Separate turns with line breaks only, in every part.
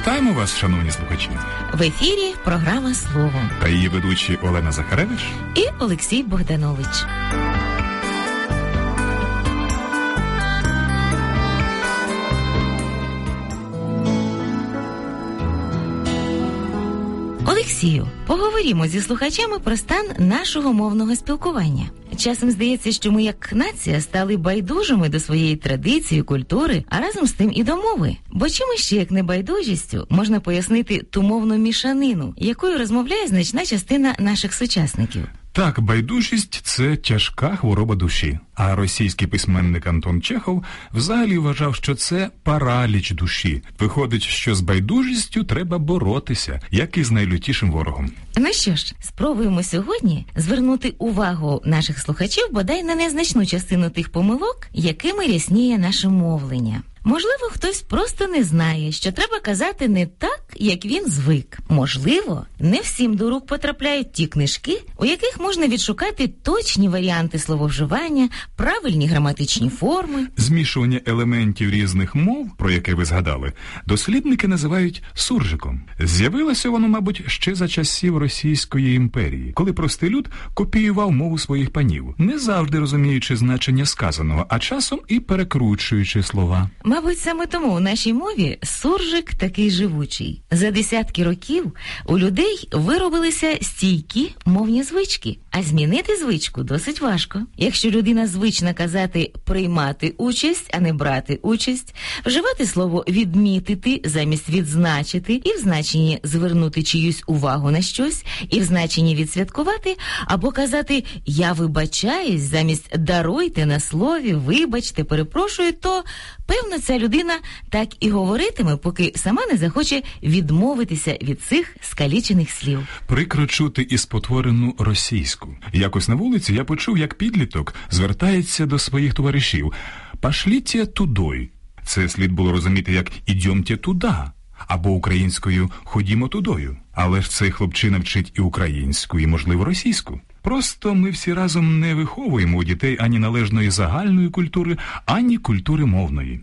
Вітаємо вас, шановні слухачі.
В ефірі програма Слово
та її ведучі Олена Захаревич
і Олексій Богданович. Олексію, поговоримо зі слухачами про стан нашого мовного спілкування. Часом здається, що ми, як нація, стали байдужими до своєї традиції, культури, а разом з тим і до мови. Бо чим ще як небайдужістю можна пояснити ту мовну мішанину, якою розмовляє значна частина наших сучасників.
Так, байдужість це тяжка хвороба душі. А російський письменник Антон Чехов взагалі вважав, що це параліч душі. Виходить, що з байдужістю треба боротися, як і з найлютішим ворогом.
Ну що ж, спробуємо сьогодні звернути увагу наших слухачів бодай на незначну частину тих помилок, якими рясніє наше мовлення. Можливо, хтось просто не знає, що треба казати не так, як він звик. Можливо, не всім до рук потрапляють ті книжки, у яких можна відшукати точні варіанти слововживання, правильні граматичні форми.
Змішування елементів різних мов, про яке ви згадали, дослідники називають суржиком. З'явилося воно, мабуть, ще за часів Російської імперії, коли простий люд копіював мову своїх панів, не завжди розуміючи значення сказаного, а часом і перекручуючи слова.
Мабуть, саме тому у нашій мові суржик такий живучий. За десятки років у людей виробилися стійкі мовні звички, а змінити звичку досить важко. Якщо людина звична казати приймати участь, а не брати участь, вживати слово відмітити замість відзначити, і в значенні звернути чиюсь увагу на щось, і в значенні відсвяткувати, або казати Я вибачаюсь замість даруйте на слові, вибачте, перепрошую, то певно ця людина так і говоритиме, поки сама не захоче відмовитися від цих скалічених слів.
Прикро чути і спотворену російську. Якось на вулиці я почув, як підліток звертається до своїх товаришів. Пошліться тудой. Це слід було розуміти як ідьомте туда. Або українською ходімо тудою. Але ж цей хлопчина вчить і українську, і, можливо, російську. Просто ми всі разом не виховуємо у дітей ані належної загальної культури, ані культури мовної.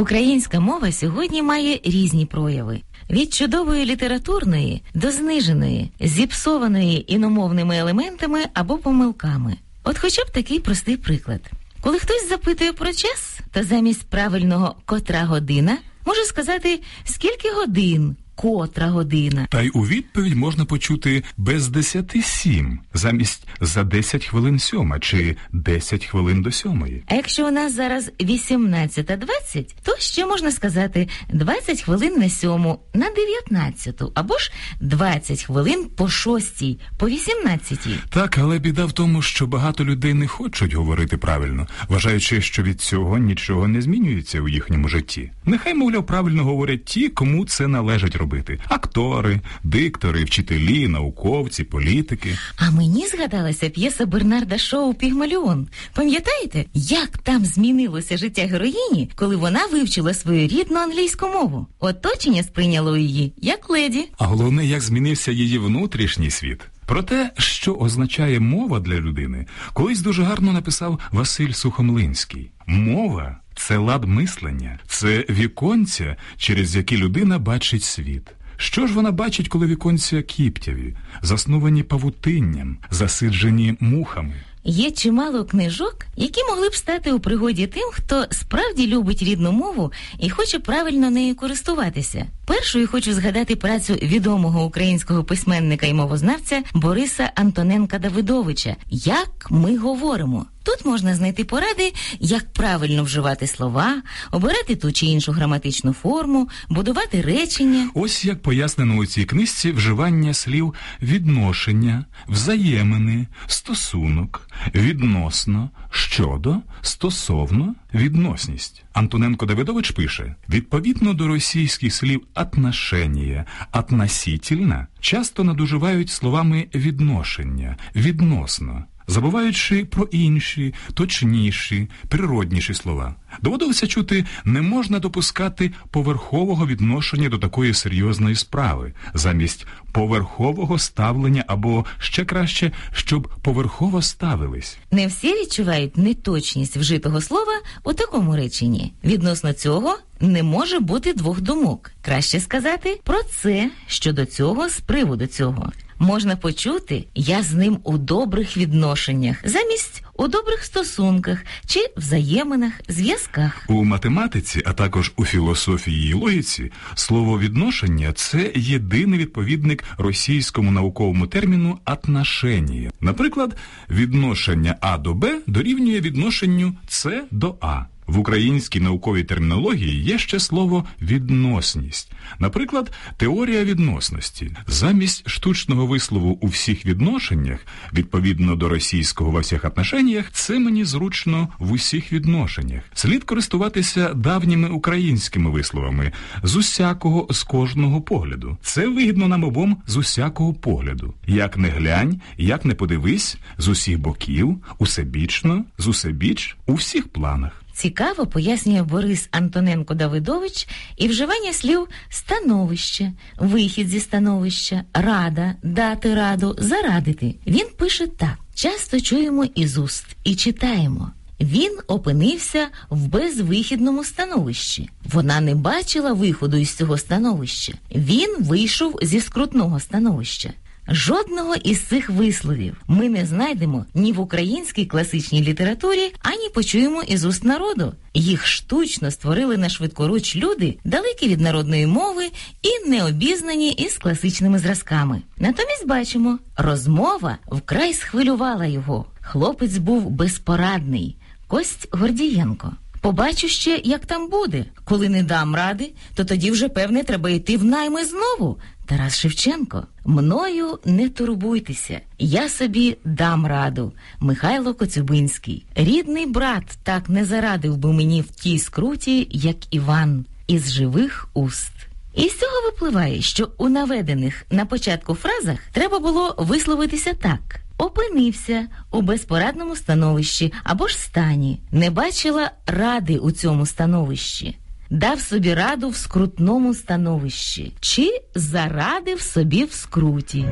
Українська мова сьогодні має різні прояви від чудової літературної до зниженої, зіпсованої іномовними елементами або помилками. От, хоча б такий простий приклад. Коли хтось запитує про час, то замість правильного котра година може сказати скільки годин, котра година.
Та й у відповідь можна почути без десяти сім, замість за десять хвилин сьома чи десять хвилин до сьомої.
А якщо у нас зараз 18.20, то ще можна сказати 20 хвилин на сьому на 19 або ж 20 хвилин по шостій, по 18.
Так, але біда в тому, що багато людей не хочуть говорити правильно, вважаючи, що від цього нічого не змінюється у їхньому житті. Нехай, мовляв, правильно говорять ті, кому це належить робити робити актори, диктори, вчителі, науковці, політики.
А мені згадалася п'єса Бернарда Шоу Пігмаліон. Пам'ятаєте, як там змінилося життя героїні, коли вона вивчила свою рідну англійську мову? Оточення сприйняло її як леді.
А головне, як змінився її внутрішній світ. Про те, що означає мова для людини, колись дуже гарно написав Василь Сухомлинський. Мова це лад мислення, це віконця, через які людина бачить світ. Що ж вона бачить, коли віконця кіптяві, засновані павутинням, засиджені мухами?
Є чимало книжок, які могли б стати у пригоді тим, хто справді любить рідну мову і хоче правильно нею користуватися. Першою хочу згадати працю відомого українського письменника і мовознавця Бориса Антоненка Давидовича Як ми говоримо. Тут можна знайти поради, як правильно вживати слова, обирати ту чи іншу граматичну форму, будувати речення.
Ось як пояснено у цій книжці вживання слів відношення, взаємини, стосунок, відносно, щодо, стосовно, відносність. Антоненко Давидович пише: відповідно до російських слів отношення, относительно часто надуживають словами відношення, відносно забуваючи про інші, точніші, природніші слова. Доводилося чути, не можна допускати поверхового відношення до такої серйозної справи, замість поверхового ставлення або ще краще, щоб поверхово ставились.
Не всі відчувають неточність вжитого слова у такому реченні. Відносно цього не може бути двох думок. Краще сказати про це щодо цього з приводу цього. Можна почути я з ним у добрих відношеннях, замість у добрих стосунках чи взаєминах, зв'язках.
У математиці, а також у філософії і логіці, слово відношення це єдиний відповідник російському науковому терміну «отношення». Наприклад, відношення А до Б дорівнює відношенню С до А. В українській науковій термінології є ще слово відносність. Наприклад, теорія відносності. Замість штучного вислову у всіх відношеннях, відповідно до російського во всіх отношеннях, це мені зручно в усіх відношеннях. Слід користуватися давніми українськими висловами з усякого з кожного погляду. Це вигідно нам обом з усякого погляду. Як не глянь, як не подивись, з усіх боків, усебічно, з усебіч, у всіх планах.
Цікаво пояснює Борис Антоненко Давидович і вживання слів становище, вихід зі становища, рада, дати раду, зарадити. Він пише так: часто чуємо із уст і читаємо. Він опинився в безвихідному становищі. Вона не бачила виходу із цього становища. Він вийшов зі скрутного становища. Жодного із цих висловів ми не знайдемо ні в українській класичній літературі, ані почуємо із уст народу. Їх штучно створили на швидкоруч люди, далекі від народної мови і необізнані із класичними зразками. Натомість бачимо, розмова вкрай схвилювала його. Хлопець був безпорадний. Кость Гордієнко. Побачу ще, як там буде. Коли не дам ради, то тоді вже, певне, треба йти в найми знову. Тарас Шевченко. Мною не турбуйтеся, я собі дам раду. Михайло Коцюбинський. Рідний брат так не зарадив би мені в тій скруті, як Іван, із живих уст. І з цього випливає, що у наведених на початку фразах треба було висловитися так опинився у безпорадному становищі або ж стані, не бачила ради у цьому становищі, дав собі раду в скрутному становищі чи зарадив собі в скруті.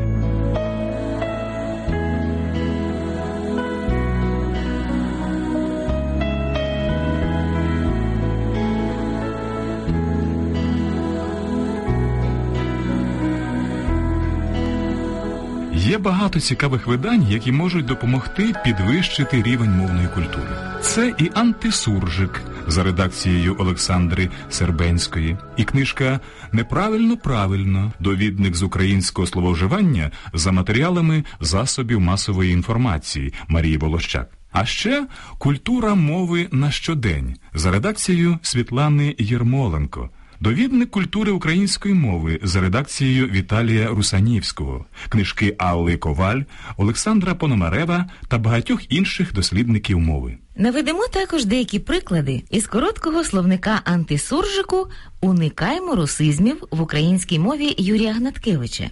Є багато цікавих видань, які можуть допомогти підвищити рівень мовної культури. Це і антисуржик за редакцією Олександри Сербенської, і книжка Неправильно правильно довідник з українського слововживання за матеріалами засобів масової інформації Марії Волощак. А ще культура мови на щодень за редакцією Світлани Єрмоленко. Довідник культури української мови за редакцією Віталія Русанівського, книжки Алли Коваль, Олександра Пономарева та багатьох інших дослідників мови.
Наведемо також деякі приклади із короткого словника антисуржику Уникаймо русизмів в українській мові Юрія Гнаткевича.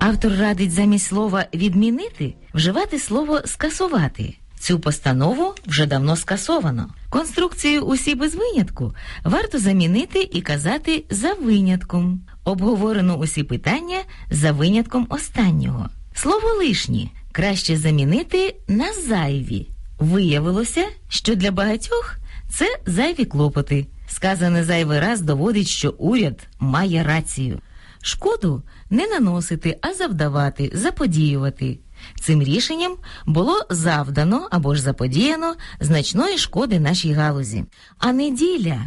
Автор радить замість слова відмінити вживати слово скасувати. Цю постанову вже давно скасовано. Конструкцію усі без винятку варто замінити і казати за винятком. Обговорено усі питання за винятком останнього. Слово лишні краще замінити на зайві. Виявилося, що для багатьох це зайві клопоти. Сказане зайвий раз доводить, що уряд має рацію. Шкоду не наносити, а завдавати, заподіювати. Цим рішенням було завдано або ж заподіяно значної шкоди нашій галузі. А неділя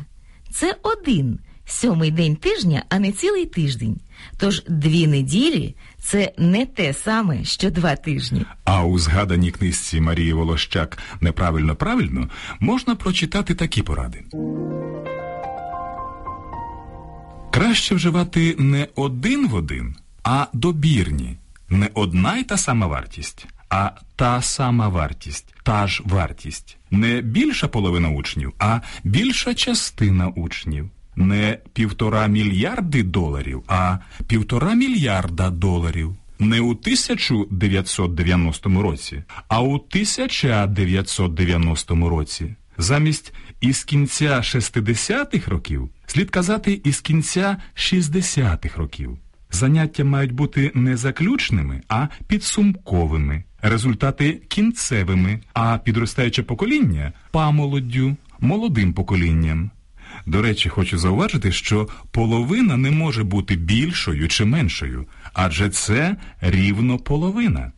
це один сьомий день тижня, а не цілий тиждень. Тож дві неділі це не те саме, що два тижні.
А у згаданій книжці Марії Волощак неправильно правильно можна прочитати такі поради. Краще вживати не один в один, а добірні. Не одна й та сама вартість, а та сама вартість, та ж вартість. Не більша половина учнів, а більша частина учнів. Не півтора мільярди доларів, а півтора мільярда доларів. не у 1990 році, а у 1990 році. Замість із кінця 60-х років слід казати із кінця 60-х років. Заняття мають бути не заключними, а підсумковими, результати кінцевими, а підростаюче покоління памолоддю, молодим поколінням. До речі, хочу зауважити, що половина не може бути більшою чи меншою, адже це рівно половина.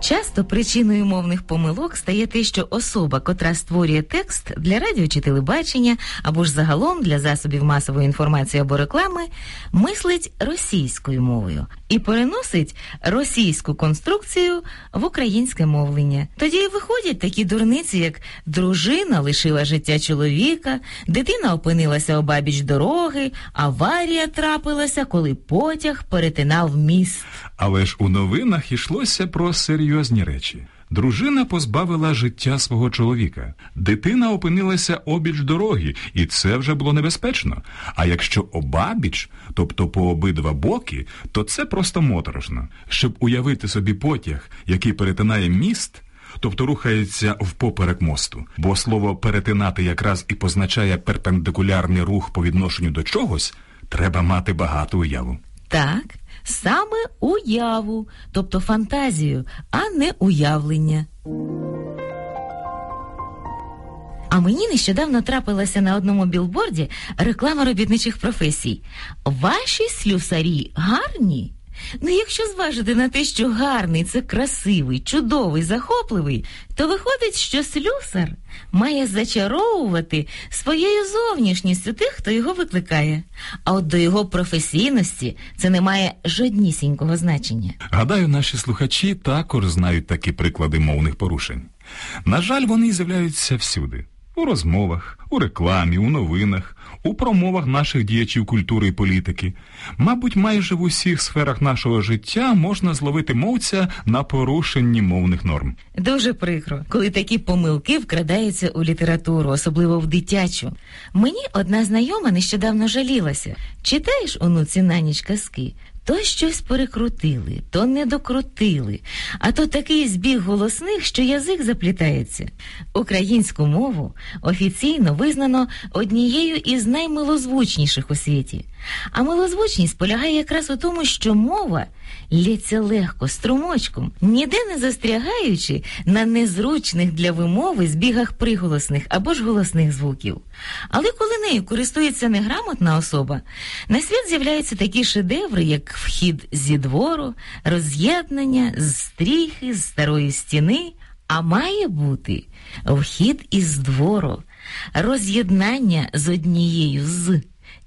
Часто причиною мовних помилок стає те, що особа, котра створює текст для радіо чи телебачення, або ж загалом для засобів масової інформації або реклами, мислить російською мовою і переносить російську конструкцію в українське мовлення. Тоді і виходять такі дурниці, як дружина лишила життя чоловіка, дитина опинилася обабіч дороги, аварія трапилася, коли потяг перетинав міст.
Але ж у новинах йшлося про серйозні речі. Дружина позбавила життя свого чоловіка. Дитина опинилася обіч дороги, і це вже було небезпечно. А якщо обабіч, тобто по обидва боки, то це просто моторошно. Щоб уявити собі потяг, який перетинає міст, тобто рухається впоперек мосту, бо слово перетинати якраз і позначає перпендикулярний рух по відношенню до чогось, треба мати багату уяву.
Так, саме уяву, тобто фантазію, а не уявлення. А мені нещодавно трапилася на одному білборді реклама робітничих професій. Ваші слюсарі гарні? Ну, якщо зважити на те, що гарний це красивий, чудовий, захопливий, то виходить, що слюсар має зачаровувати своєю зовнішністю тих, хто його викликає. А от до його професійності це не має жоднісінького значення.
Гадаю, наші слухачі також знають такі приклади мовних порушень. На жаль, вони з'являються всюди. У розмовах, у рекламі, у новинах, у промовах наших діячів культури і політики. Мабуть, майже в усіх сферах нашого життя можна зловити мовця на порушенні мовних норм.
Дуже прикро, коли такі помилки вкрадаються у літературу, особливо в дитячу. Мені одна знайома нещодавно жалілася. Читаєш онуці на ніч казки, то щось перекрутили, то не докрутили, а то такий збіг голосних, що язик заплітається. Українську мову офіційно визнано однією із наймилозвучніших у світі. А милозвучність полягає якраз у тому, що мова лється легко, струмочком, ніде не застрягаючи на незручних для вимови збігах приголосних або ж голосних звуків. Але коли нею користується неграмотна особа, на світ з'являються такі шедеври, як вхід зі двору, роз'єднання з стріхи, з старої стіни. А має бути вхід із двору, роз'єднання з однією з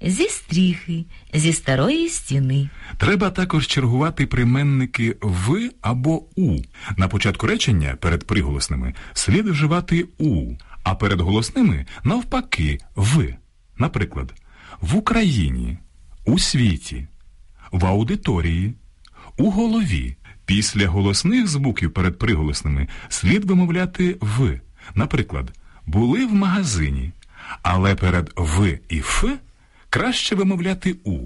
зі стріхи, зі старої стіни.
Треба також чергувати прийменники в або у. На початку речення перед приголосними слід вживати у, а перед голосними навпаки в. Наприклад, в Україні, у світі, в аудиторії, у голові. Після голосних звуків перед приголосними слід вимовляти в. Наприклад, були в магазині, але перед в і ф краще вимовляти у.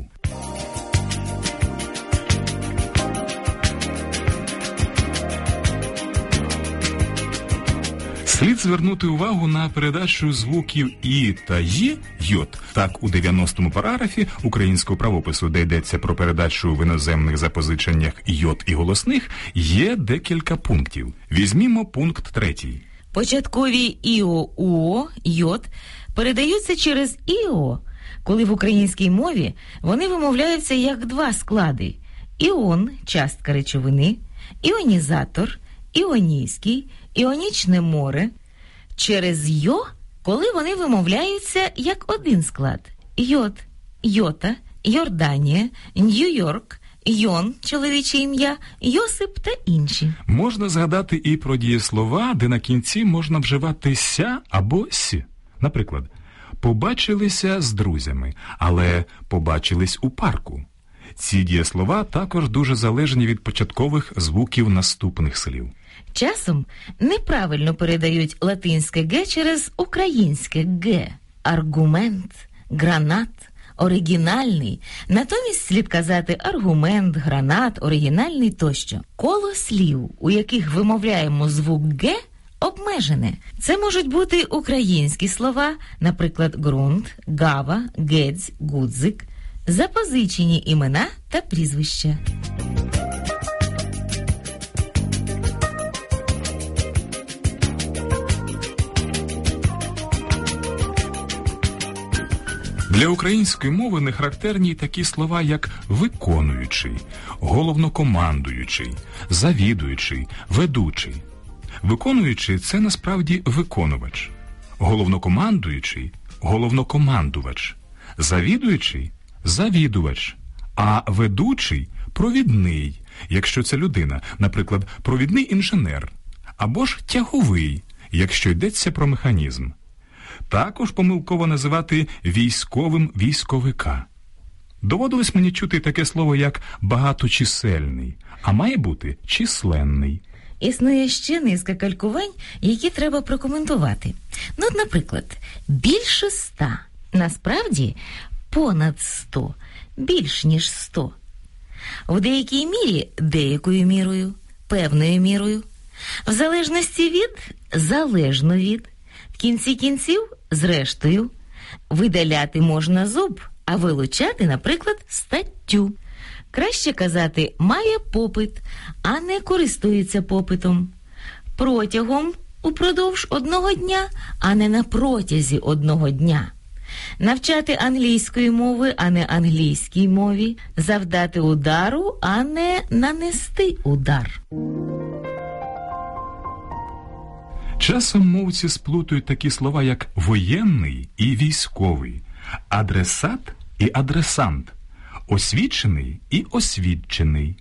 Слід звернути увагу на передачу звуків І та Й йот. Так, у 90-му параграфі українського правопису, де йдеться про передачу в іноземних запозиченнях йот і голосних, є декілька пунктів. Візьмімо пункт третій.
Початкові іо, уо, йот передаються через іо, коли в українській мові вони вимовляються як два склади: іон частка речовини, іонізатор, іонійський, іонічне море. Через йо, коли вони вимовляються як один склад: йод, йота, Йорданія, Нью-Йорк. Йон, чоловіче ім'я, Йосип та інші.
Можна згадати і про дієслова, де на кінці можна вживати ся або сі. Наприклад, побачилися з друзями, але побачились у парку. Ці дієслова також дуже залежні від початкових звуків наступних слів.
Часом неправильно передають латинське г через українське г. Аргумент, гранат, оригінальний. Натомість слід казати аргумент, гранат, оригінальний тощо. Коло слів, у яких вимовляємо звук Г. Обмежене. Це можуть бути українські слова, наприклад, ґрунт, гава, гедзь, гудзик, запозичені імена та прізвища.
Для української мови не характерні такі слова, як виконуючий, головнокомандуючий, завідуючий, ведучий. Виконуючий це насправді виконувач, головнокомандуючий головнокомандувач, завідуючий завідувач, а ведучий провідний, якщо це людина, наприклад, провідний інженер, або ж тяговий, якщо йдеться про механізм. Також помилково називати військовим військовика. Доводилось мені чути таке слово, як багаточисельний, а має бути численний.
Існує ще низка калькувань, які треба прокоментувати. Ну, от, наприклад, більше ста. Насправді понад сто, більш ніж сто. В деякій мірі деякою мірою, певною мірою, в залежності від залежно від, в кінці кінців зрештою. Видаляти можна зуб, а вилучати, наприклад, статтю. Краще казати має попит, а не користується попитом. Протягом упродовж одного дня, а не на протязі одного дня. Навчати англійської мови, а не англійській мові, завдати удару, а не нанести удар.
Часом мовці сплутують такі слова, як воєнний і військовий, адресат і адресант, освічений і освідчений.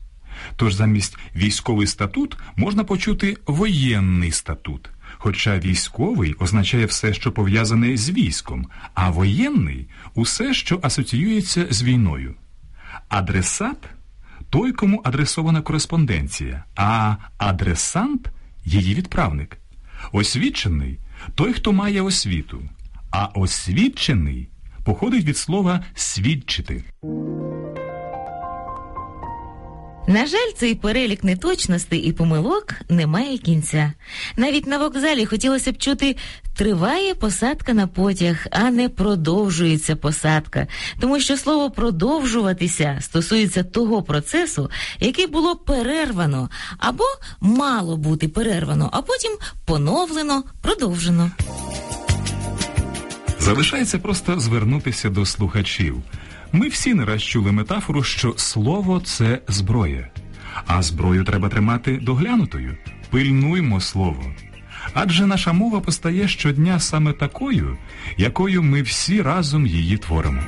Тож замість військовий статут можна почути воєнний статут. Хоча військовий означає все, що пов'язане з військом, а воєнний усе, що асоціюється з війною. Адресат той, кому адресована кореспонденція, а адресант її відправник. Освічений той, хто має освіту, а освідчений походить від слова свідчити.
На жаль, цей перелік неточностей і помилок не має кінця. Навіть на вокзалі хотілося б чути триває посадка на потяг, а не продовжується посадка, тому що слово продовжуватися стосується того процесу, який було перервано, або мало бути перервано, а потім поновлено, продовжено.
Залишається просто звернутися до слухачів. Ми всі не раз чули метафору, що слово це зброя, а зброю треба тримати доглянутою. Пильнуймо слово. Адже наша мова постає щодня саме такою, якою ми всі разом її творимо.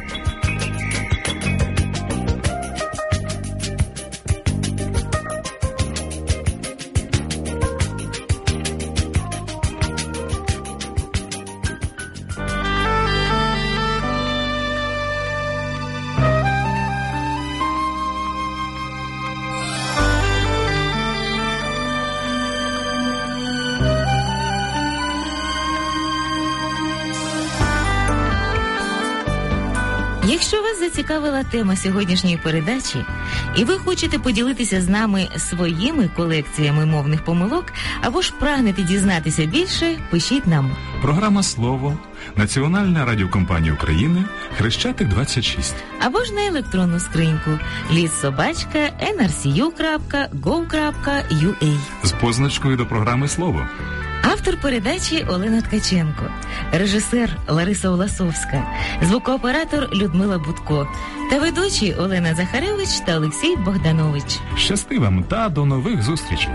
Зацікавила тема сьогоднішньої передачі, і ви хочете поділитися з нами своїми колекціями мовних помилок, або ж прагнете дізнатися більше, пишіть нам.
Програма Слово, Національна радіокомпанія України, Хрещатик 26.
або ж на електронну скриньку лісsobачка nrcu.gov.ua.
з позначкою до програми Слово.
Автор передачі Олена Ткаченко, режисер Лариса Оласовська, звукооператор Людмила Будко та ведучі Олена Захаревич та Олексій Богданович.
Щасти вам та до нових зустрічей!